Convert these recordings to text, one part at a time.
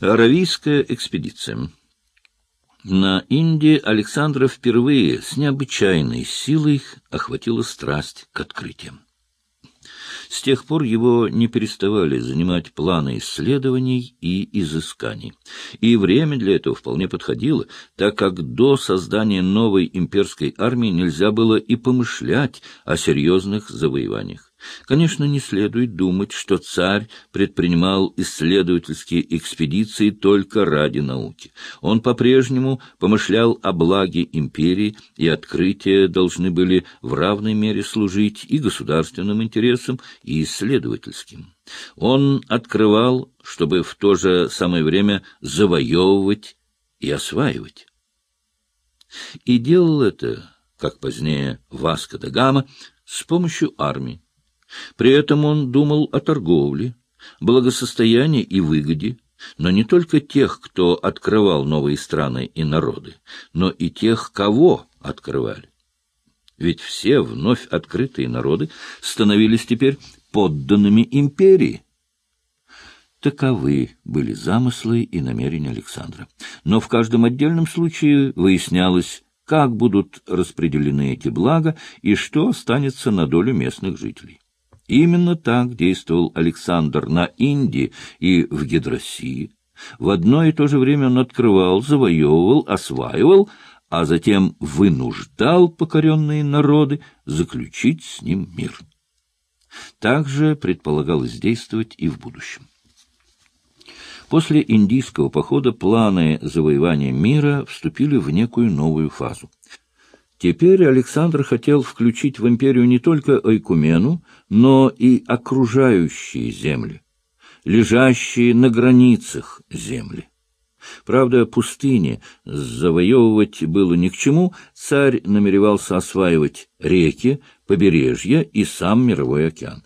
Аравийская экспедиция. На Индии Александра впервые с необычайной силой охватила страсть к открытиям. С тех пор его не переставали занимать планы исследований и изысканий. И время для этого вполне подходило, так как до создания новой имперской армии нельзя было и помышлять о серьезных завоеваниях. Конечно, не следует думать, что царь предпринимал исследовательские экспедиции только ради науки. Он по-прежнему помышлял о благе империи, и открытия должны были в равной мере служить и государственным интересам, и исследовательским. Он открывал, чтобы в то же самое время завоевывать и осваивать. И делал это, как позднее Васко да Гама, с помощью армии. При этом он думал о торговле, благосостоянии и выгоде, но не только тех, кто открывал новые страны и народы, но и тех, кого открывали. Ведь все вновь открытые народы становились теперь подданными империи. Таковы были замыслы и намерения Александра. Но в каждом отдельном случае выяснялось, как будут распределены эти блага и что останется на долю местных жителей. Именно так действовал Александр на Индии и в Гидроссии. В одно и то же время он открывал, завоевывал, осваивал, а затем вынуждал покоренные народы заключить с ним мир. Также предполагалось действовать и в будущем. После индийского похода планы завоевания мира вступили в некую новую фазу. Теперь Александр хотел включить в империю не только Айкумену, но и окружающие земли, лежащие на границах земли. Правда, пустыни завоевывать было ни к чему, царь намеревался осваивать реки, побережья и сам мировой океан.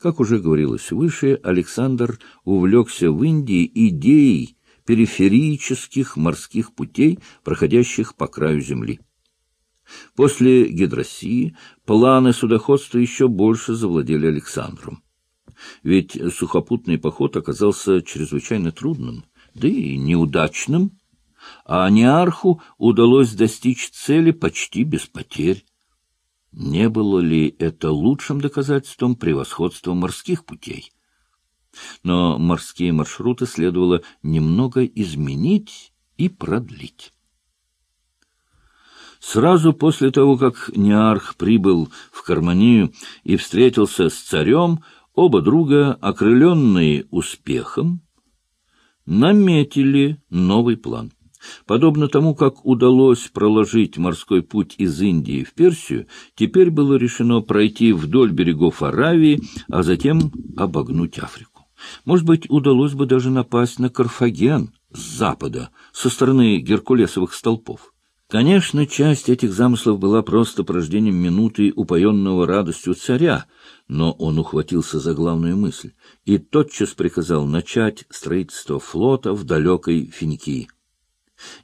Как уже говорилось выше, Александр увлекся в Индии идеей периферических морских путей, проходящих по краю земли. После Гидроссии планы судоходства еще больше завладели Александром. Ведь сухопутный поход оказался чрезвычайно трудным, да и неудачным, а Неарху удалось достичь цели почти без потерь. Не было ли это лучшим доказательством превосходства морских путей? Но морские маршруты следовало немного изменить и продлить. Сразу после того, как Неарх прибыл в Карманию и встретился с царем, оба друга, окрыленные успехом, наметили новый план. Подобно тому, как удалось проложить морской путь из Индии в Персию, теперь было решено пройти вдоль берегов Аравии, а затем обогнуть Африку. Может быть, удалось бы даже напасть на Карфаген с запада, со стороны Геркулесовых столпов. Конечно, часть этих замыслов была просто порождением минуты упоенного радостью царя, но он ухватился за главную мысль и тотчас приказал начать строительство флота в далекой Финикии.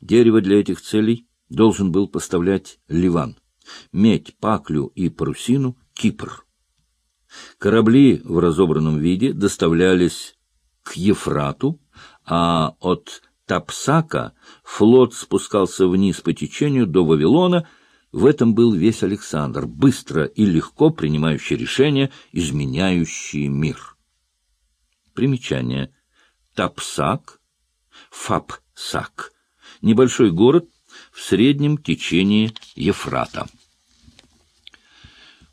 Дерево для этих целей должен был поставлять Ливан, медь, паклю и парусину — Кипр. Корабли в разобранном виде доставлялись к Ефрату, а от Тапсака флот спускался вниз по течению до Вавилона. В этом был весь Александр, быстро и легко принимающий решения, изменяющие мир. Примечание. Тапсак, Фапсак. Небольшой город в среднем течении Ефрата.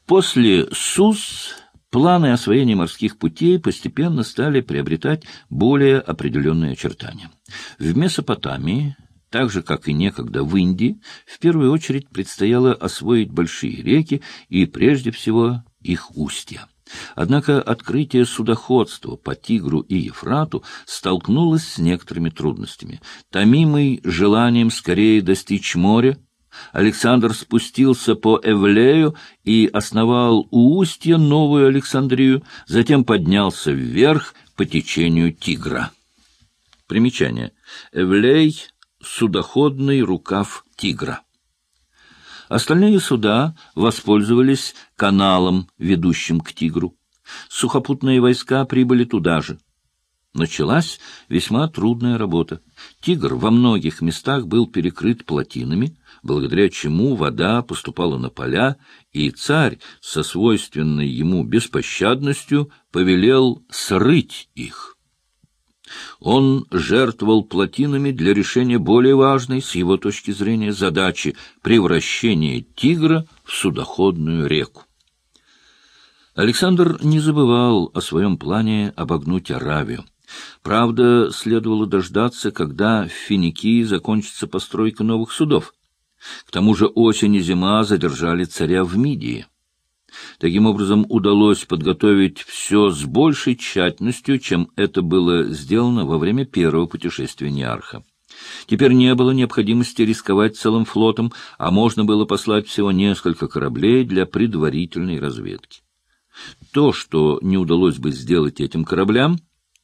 После Сус планы освоения морских путей постепенно стали приобретать более определенные очертания. В Месопотамии, так же, как и некогда в Индии, в первую очередь предстояло освоить большие реки и, прежде всего, их устья. Однако открытие судоходства по Тигру и Ефрату столкнулось с некоторыми трудностями. Томимый желанием скорее достичь моря, Александр спустился по Эвлею и основал у устья новую Александрию, затем поднялся вверх по течению Тигра. Примечание. Эвлей — судоходный рукав Тигра. Остальные суда воспользовались каналом, ведущим к Тигру. Сухопутные войска прибыли туда же. Началась весьма трудная работа. Тигр во многих местах был перекрыт плотинами, благодаря чему вода поступала на поля, и царь со свойственной ему беспощадностью повелел срыть их. Он жертвовал плотинами для решения более важной, с его точки зрения, задачи превращения Тигра в судоходную реку. Александр не забывал о своем плане обогнуть Аравию. Правда, следовало дождаться, когда в Финикии закончится постройка новых судов. К тому же осень и зима задержали царя в Мидии. Таким образом, удалось подготовить все с большей тщательностью, чем это было сделано во время первого путешествия Неарха. Теперь не было необходимости рисковать целым флотом, а можно было послать всего несколько кораблей для предварительной разведки. То, что не удалось бы сделать этим кораблям,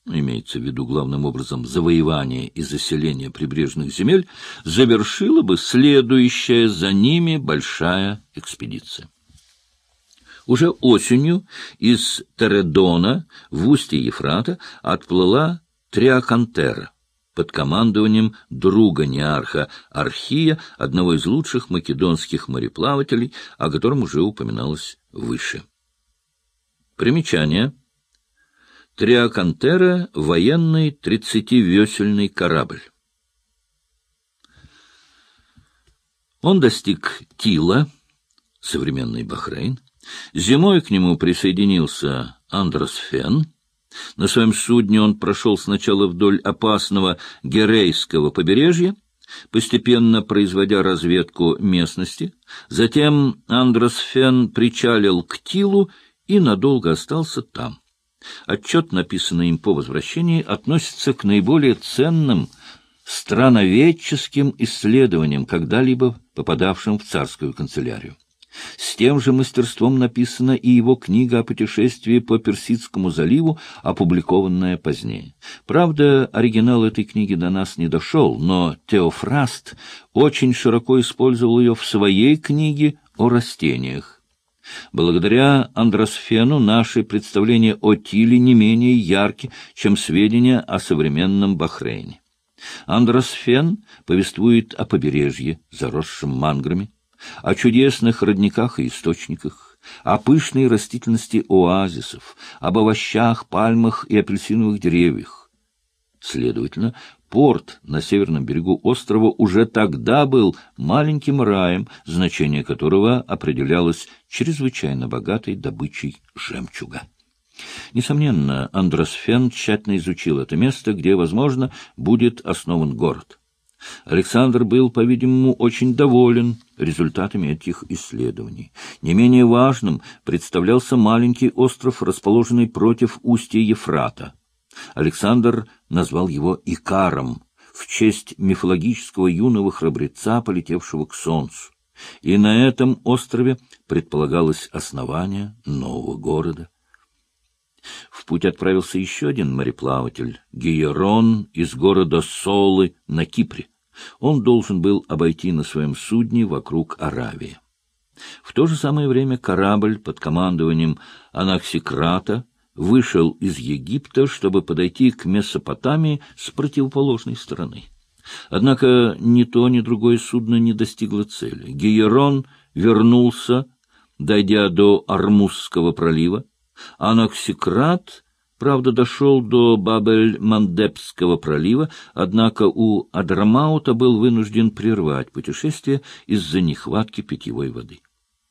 имеется в виду главным образом завоевание и заселение прибрежных земель, завершила бы следующая за ними большая экспедиция. Уже осенью из Тередона в устье Ефрата отплыла Триакантера под командованием друга Неарха Архия, одного из лучших македонских мореплавателей, о котором уже упоминалось выше. Примечание. Триакантера — военный тридцативесельный корабль. Он достиг Тила, современный Бахрейн, Зимой к нему присоединился Андрос Фен. На своем судне он прошел сначала вдоль опасного Герейского побережья, постепенно производя разведку местности. Затем Андрос Фен причалил к Тилу и надолго остался там. Отчет, написанный им по возвращении, относится к наиболее ценным страноведческим исследованиям, когда-либо попадавшим в царскую канцелярию. С тем же мастерством написана и его книга о путешествии по Персидскому заливу, опубликованная позднее. Правда, оригинал этой книги до нас не дошел, но Теофраст очень широко использовал ее в своей книге о растениях. Благодаря Андросфену наши представления о Тиле не менее ярки, чем сведения о современном Бахрейне. Андросфен повествует о побережье, заросшем манграми, о чудесных родниках и источниках, о пышной растительности оазисов, об овощах, пальмах и апельсиновых деревьях. Следовательно, порт на северном берегу острова уже тогда был маленьким раем, значение которого определялось чрезвычайно богатой добычей жемчуга. Несомненно, Андросфен тщательно изучил это место, где, возможно, будет основан город. Александр был, по-видимому, очень доволен результатами этих исследований. Не менее важным представлялся маленький остров, расположенный против устья Ефрата. Александр назвал его Икаром в честь мифологического юного храбреца, полетевшего к солнцу. И на этом острове предполагалось основание нового города. В путь отправился еще один мореплаватель, Гиерон из города Солы на Кипре он должен был обойти на своем судне вокруг Аравии. В то же самое время корабль под командованием Анаксикрата вышел из Египта, чтобы подойти к Месопотамии с противоположной стороны. Однако ни то, ни другое судно не достигло цели. Гиерон вернулся, дойдя до Армузского пролива. Анаксикрат правда, дошел до Бабель-Мандебского пролива, однако у Адрамаута был вынужден прервать путешествие из-за нехватки питьевой воды.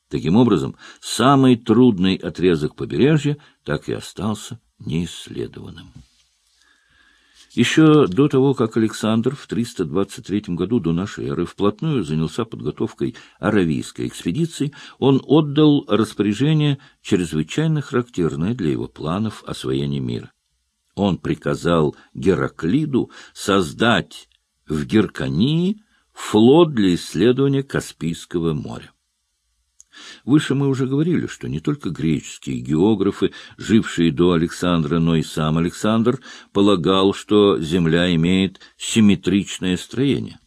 Таким образом, самый трудный отрезок побережья так и остался неисследованным. Еще до того, как Александр в 323 году до нашей эры вплотную занялся подготовкой аравийской экспедиции, он отдал распоряжение, чрезвычайно характерное для его планов освоения мира. Он приказал Гераклиду создать в Геркании флот для исследования Каспийского моря. Выше мы уже говорили, что не только греческие географы, жившие до Александра, но и сам Александр полагал, что Земля имеет симметричное строение.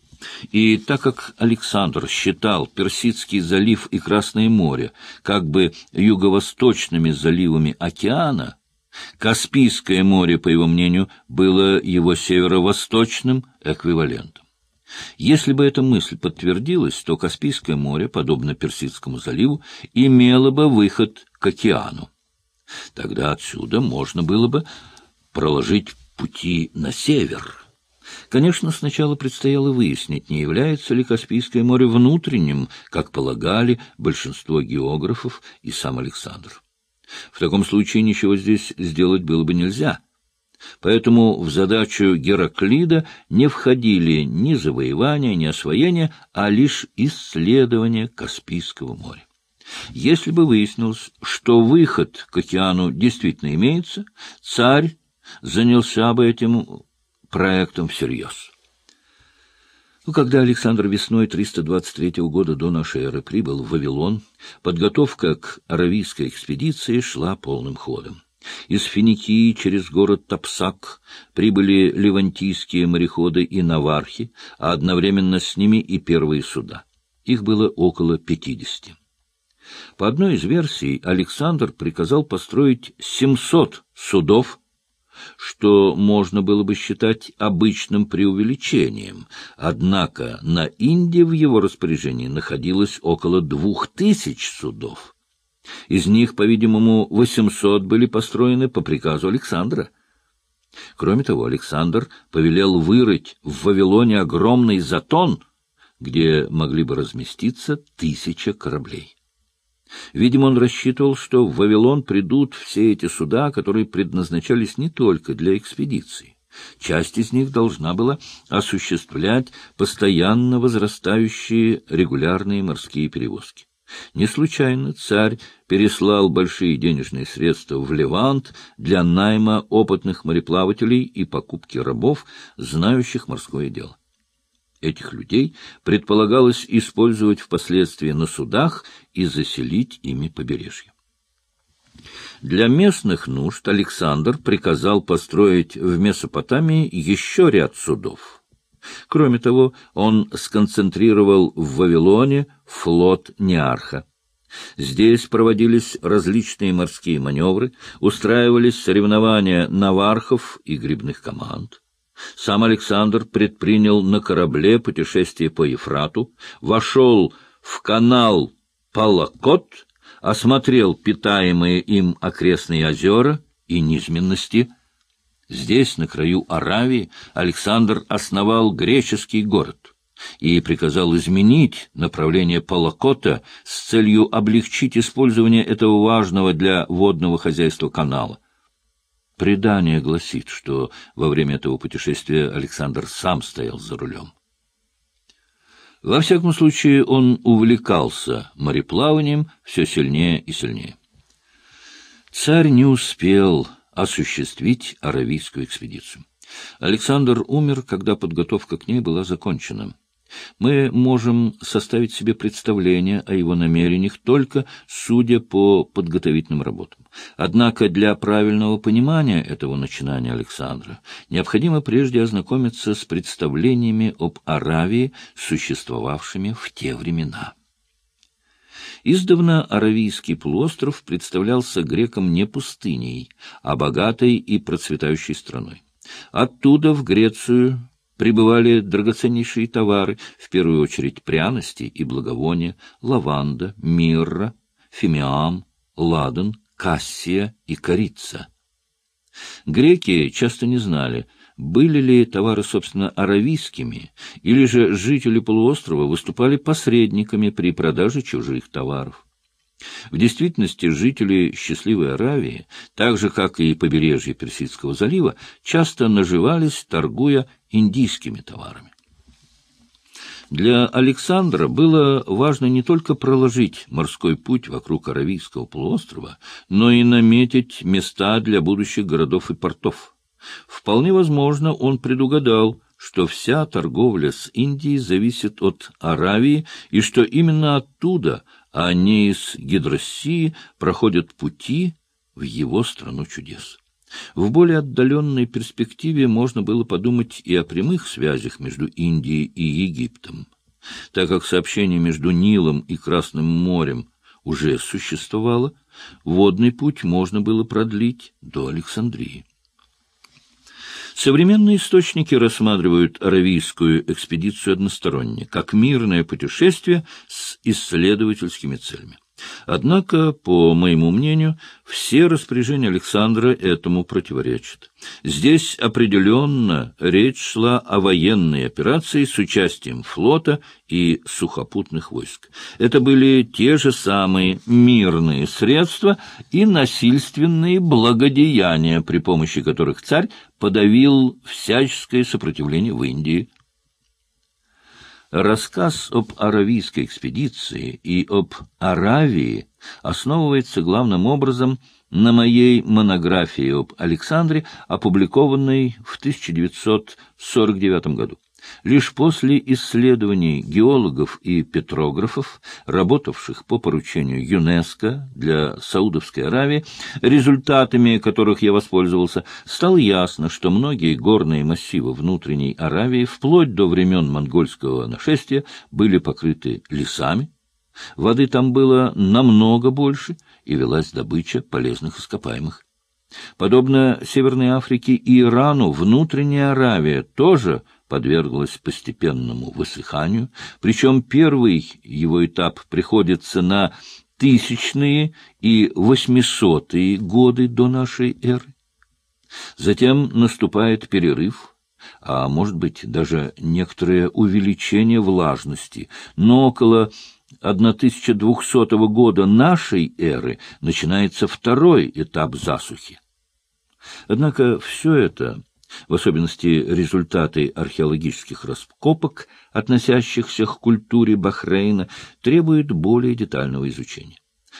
И так как Александр считал Персидский залив и Красное море как бы юго-восточными заливами океана, Каспийское море, по его мнению, было его северо-восточным эквивалентом. Если бы эта мысль подтвердилась, то Каспийское море, подобно Персидскому заливу, имело бы выход к океану. Тогда отсюда можно было бы проложить пути на север. Конечно, сначала предстояло выяснить, не является ли Каспийское море внутренним, как полагали большинство географов и сам Александр. В таком случае ничего здесь сделать было бы нельзя. Поэтому в задачу Гераклида не входили ни завоевания, ни освоение, а лишь исследование Каспийского моря. Если бы выяснилось, что выход к океану действительно имеется, царь занялся бы этим проектом всерьез. Ну, когда Александр весной 323 года до нашей эры прибыл в Вавилон, подготовка к аравийской экспедиции шла полным ходом. Из Финикии через город Тапсак прибыли левантийские мореходы и навархи, а одновременно с ними и первые суда. Их было около пятидесяти. По одной из версий, Александр приказал построить 700 судов, что можно было бы считать обычным преувеличением, однако на Индии в его распоряжении находилось около двух тысяч судов. Из них, по-видимому, 800 были построены по приказу Александра. Кроме того, Александр повелел вырыть в Вавилоне огромный затон, где могли бы разместиться тысяча кораблей. Видимо, он рассчитывал, что в Вавилон придут все эти суда, которые предназначались не только для экспедиции. Часть из них должна была осуществлять постоянно возрастающие регулярные морские перевозки. Не случайно царь переслал большие денежные средства в Левант для найма опытных мореплавателей и покупки рабов, знающих морское дело. Этих людей предполагалось использовать впоследствии на судах и заселить ими побережье. Для местных нужд Александр приказал построить в Месопотамии еще ряд судов. Кроме того, он сконцентрировал в Вавилоне флот Неарха. Здесь проводились различные морские маневры, устраивались соревнования навархов и грибных команд. Сам Александр предпринял на корабле путешествие по Ефрату, вошел в канал Палакот, осмотрел питаемые им окрестные озера и низменности. Здесь, на краю Аравии, Александр основал греческий город и приказал изменить направление Палакота с целью облегчить использование этого важного для водного хозяйства канала. Предание гласит, что во время этого путешествия Александр сам стоял за рулем. Во всяком случае, он увлекался мореплаванием все сильнее и сильнее. Царь не успел осуществить аравийскую экспедицию. Александр умер, когда подготовка к ней была закончена. Мы можем составить себе представление о его намерениях только судя по подготовительным работам. Однако для правильного понимания этого начинания Александра необходимо прежде ознакомиться с представлениями об Аравии, существовавшими в те времена. Издавна Аравийский полуостров представлялся грекам не пустыней, а богатой и процветающей страной. Оттуда в Грецию прибывали драгоценнейшие товары, в первую очередь пряности и благовония, лаванда, мирра, фимиам, ладан, кассия и корица. Греки часто не знали, были ли товары, собственно, аравийскими, или же жители полуострова выступали посредниками при продаже чужих товаров. В действительности жители счастливой Аравии, так же, как и побережье Персидского залива, часто наживались, торгуя индийскими товарами. Для Александра было важно не только проложить морской путь вокруг Аравийского полуострова, но и наметить места для будущих городов и портов. Вполне возможно, он предугадал, что вся торговля с Индией зависит от Аравии и что именно оттуда – а не из Гидроссии проходят пути в его страну чудес. В более отдаленной перспективе можно было подумать и о прямых связях между Индией и Египтом, так как сообщение между Нилом и Красным морем уже существовало, водный путь можно было продлить до Александрии. Современные источники рассматривают аравийскую экспедицию односторонне, как мирное путешествие с исследовательскими целями. Однако, по моему мнению, все распоряжения Александра этому противоречат. Здесь определенно речь шла о военной операции с участием флота и сухопутных войск. Это были те же самые мирные средства и насильственные благодеяния, при помощи которых царь подавил всяческое сопротивление в Индии, Рассказ об аравийской экспедиции и об Аравии основывается главным образом на моей монографии об Александре, опубликованной в 1949 году. Лишь после исследований геологов и петрографов, работавших по поручению ЮНЕСКО для Саудовской Аравии, результатами которых я воспользовался, стало ясно, что многие горные массивы внутренней Аравии вплоть до времен монгольского нашествия были покрыты лесами, воды там было намного больше, и велась добыча полезных ископаемых. Подобно Северной Африке и Ирану, внутренняя Аравия тоже – подверглась постепенному высыханию, причем первый его этап приходится на тысячные и восьмисотые годы до нашей эры. Затем наступает перерыв, а может быть даже некоторое увеличение влажности, но около 1200 года нашей эры начинается второй этап засухи. Однако все это в особенности результаты археологических раскопок, относящихся к культуре Бахрейна, требуют более детального изучения.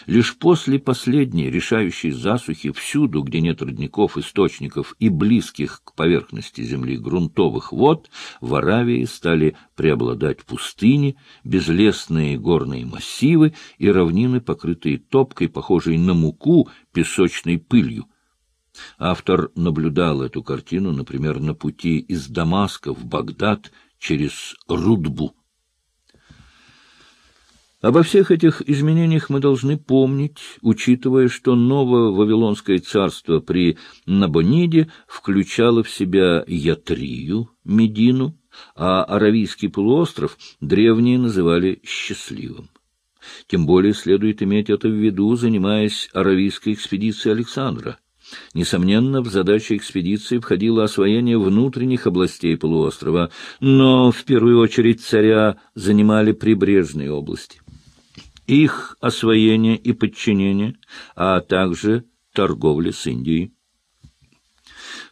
Лишь после последней решающей засухи всюду, где нет родников, источников и близких к поверхности земли грунтовых вод, в Аравии стали преобладать пустыни, безлесные горные массивы и равнины, покрытые топкой, похожей на муку, песочной пылью, Автор наблюдал эту картину, например, на пути из Дамаска в Багдад через Рудбу. Обо всех этих изменениях мы должны помнить, учитывая, что новое Вавилонское царство при Набониде включало в себя Ятрию, Медину, а Аравийский полуостров древние называли «счастливым». Тем более следует иметь это в виду, занимаясь аравийской экспедицией Александра. Несомненно, в задачи экспедиции входило освоение внутренних областей полуострова, но в первую очередь царя занимали прибрежные области. Их освоение и подчинение, а также торговля с Индией.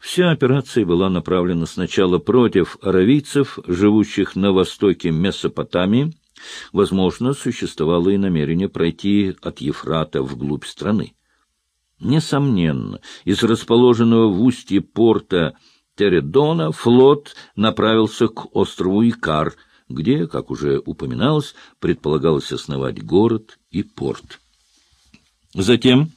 Вся операция была направлена сначала против аравийцев, живущих на востоке Месопотамии. Возможно, существовало и намерение пройти от Ефрата вглубь страны. Несомненно, из расположенного в устье порта Тередона флот направился к острову Икар, где, как уже упоминалось, предполагалось основать город и порт. Затем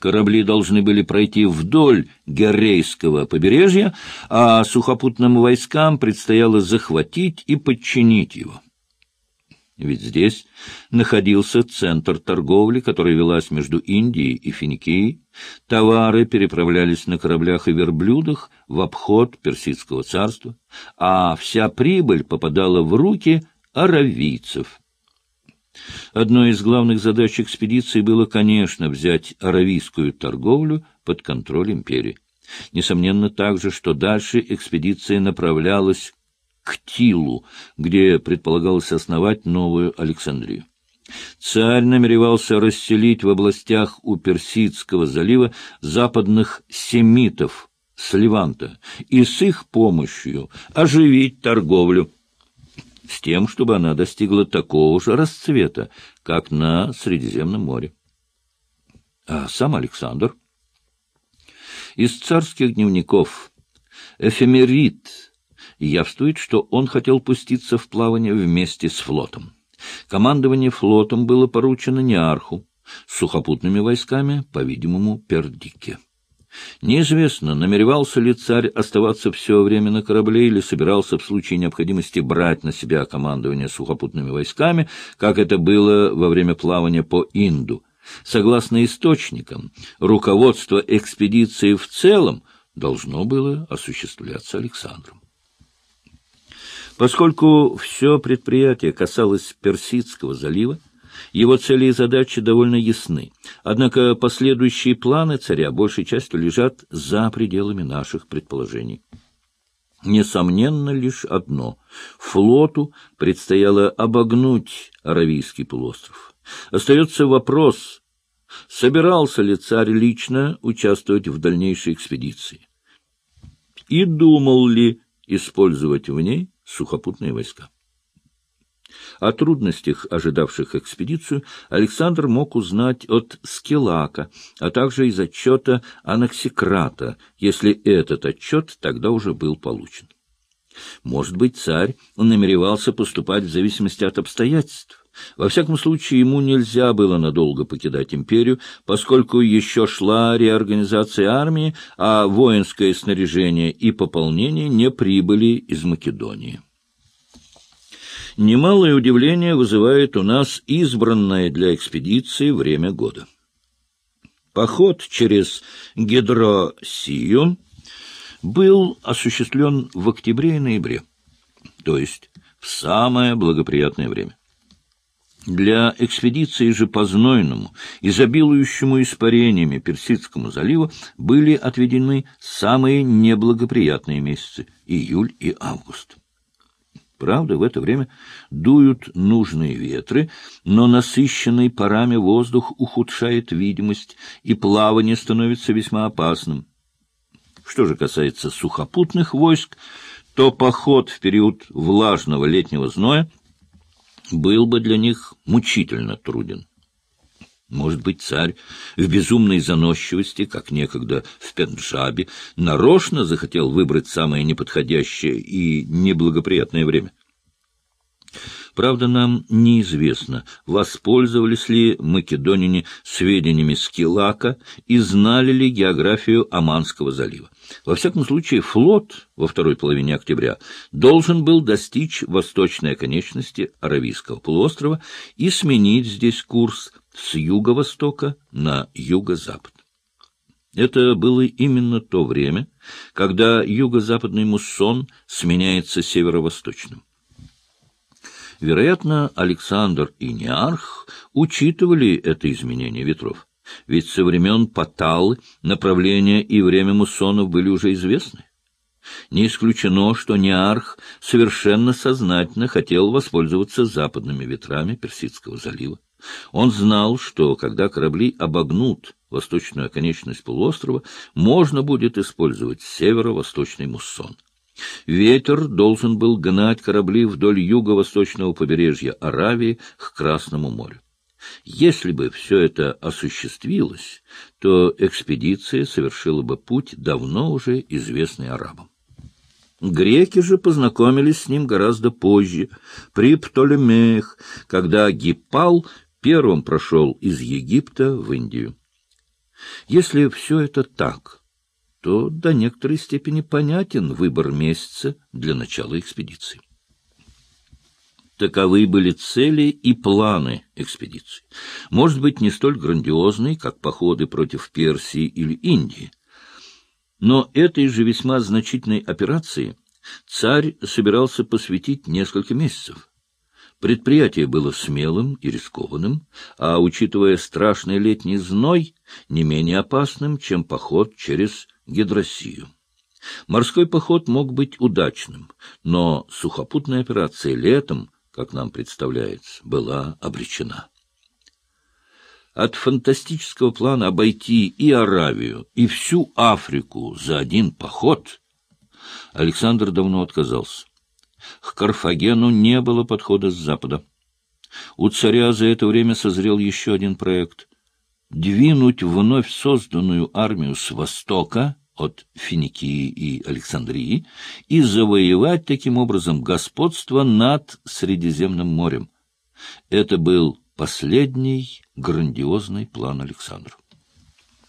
корабли должны были пройти вдоль Герейского побережья, а сухопутным войскам предстояло захватить и подчинить его. Ведь здесь находился центр торговли, который велась между Индией и Финикией. Товары переправлялись на кораблях и верблюдах в обход Персидского царства, а вся прибыль попадала в руки аравийцев. Одной из главных задач экспедиции было, конечно, взять аравийскую торговлю под контроль империи. Несомненно также, что дальше экспедиция направлялась к Тилу, где предполагалось основать новую Александрию. Царь намеревался расселить в областях у Персидского залива западных семитов с Леванта и с их помощью оживить торговлю, с тем, чтобы она достигла такого же расцвета, как на Средиземном море. А сам Александр из царских дневников эфемерит явствует, что он хотел пуститься в плавание вместе с флотом. Командование флотом было поручено Неарху, с сухопутными войсками, по-видимому, Пердике. Неизвестно, намеревался ли царь оставаться все время на корабле или собирался в случае необходимости брать на себя командование сухопутными войсками, как это было во время плавания по Инду. Согласно источникам, руководство экспедиции в целом должно было осуществляться Александром. Поскольку все предприятие касалось Персидского залива, его цели и задачи довольно ясны. Однако последующие планы царя большей частью лежат за пределами наших предположений. Несомненно лишь одно — флоту предстояло обогнуть Аравийский полуостров. Остается вопрос, собирался ли царь лично участвовать в дальнейшей экспедиции и думал ли использовать в ней сухопутные войска. О трудностях, ожидавших экспедицию, Александр мог узнать от Скилака, а также из отчета Анаксикрата, если этот отчет тогда уже был получен. Может быть, царь намеревался поступать в зависимости от обстоятельств. Во всяком случае, ему нельзя было надолго покидать империю, поскольку еще шла реорганизация армии, а воинское снаряжение и пополнение не прибыли из Македонии. Немалое удивление вызывает у нас избранное для экспедиции время года. Поход через Гидросию был осуществлен в октябре и ноябре, то есть в самое благоприятное время. Для экспедиции же по знойному, изобилующему испарениями Персидскому заливу были отведены самые неблагоприятные месяцы — июль и август. Правда, в это время дуют нужные ветры, но насыщенный парами воздух ухудшает видимость, и плавание становится весьма опасным. Что же касается сухопутных войск, то поход в период влажного летнего зноя был бы для них мучительно труден. Может быть, царь в безумной заносчивости, как некогда в Пенджабе, нарочно захотел выбрать самое неподходящее и неблагоприятное время. Правда, нам неизвестно, воспользовались ли македонине сведениями Скилака и знали ли географию Аманского залива. Во всяком случае, флот во второй половине октября должен был достичь восточной оконечности Аравийского полуострова и сменить здесь курс с юго-востока на юго-запад. Это было именно то время, когда юго-западный муссон сменяется северо-восточным. Вероятно, Александр и Неарх учитывали это изменение ветров, ведь со времен Паталы направление и время муссонов были уже известны. Не исключено, что Неарх совершенно сознательно хотел воспользоваться западными ветрами Персидского залива. Он знал, что когда корабли обогнут восточную оконечность полуострова, можно будет использовать северо-восточный муссон. Ветер должен был гнать корабли вдоль юго-восточного побережья Аравии к Красному морю. Если бы все это осуществилось, то экспедиция совершила бы путь, давно уже известный арабам. Греки же познакомились с ним гораздо позже, при Птолемеях, когда Гиппал первым прошел из Египта в Индию. Если все это так, то до некоторой степени понятен выбор месяца для начала экспедиции. Таковы были цели и планы экспедиции. Может быть, не столь грандиозные, как походы против Персии или Индии. Но этой же весьма значительной операции царь собирался посвятить несколько месяцев. Предприятие было смелым и рискованным, а, учитывая страшный летний зной, не менее опасным, чем поход через Гидросию. Морской поход мог быть удачным, но сухопутная операция летом, как нам представляется, была обречена. От фантастического плана обойти и Аравию, и всю Африку за один поход Александр давно отказался. К Карфагену не было подхода с запада. У царя за это время созрел еще один проект — двинуть вновь созданную армию с востока от Финикии и Александрии и завоевать таким образом господство над Средиземным морем. Это был последний грандиозный план Александра.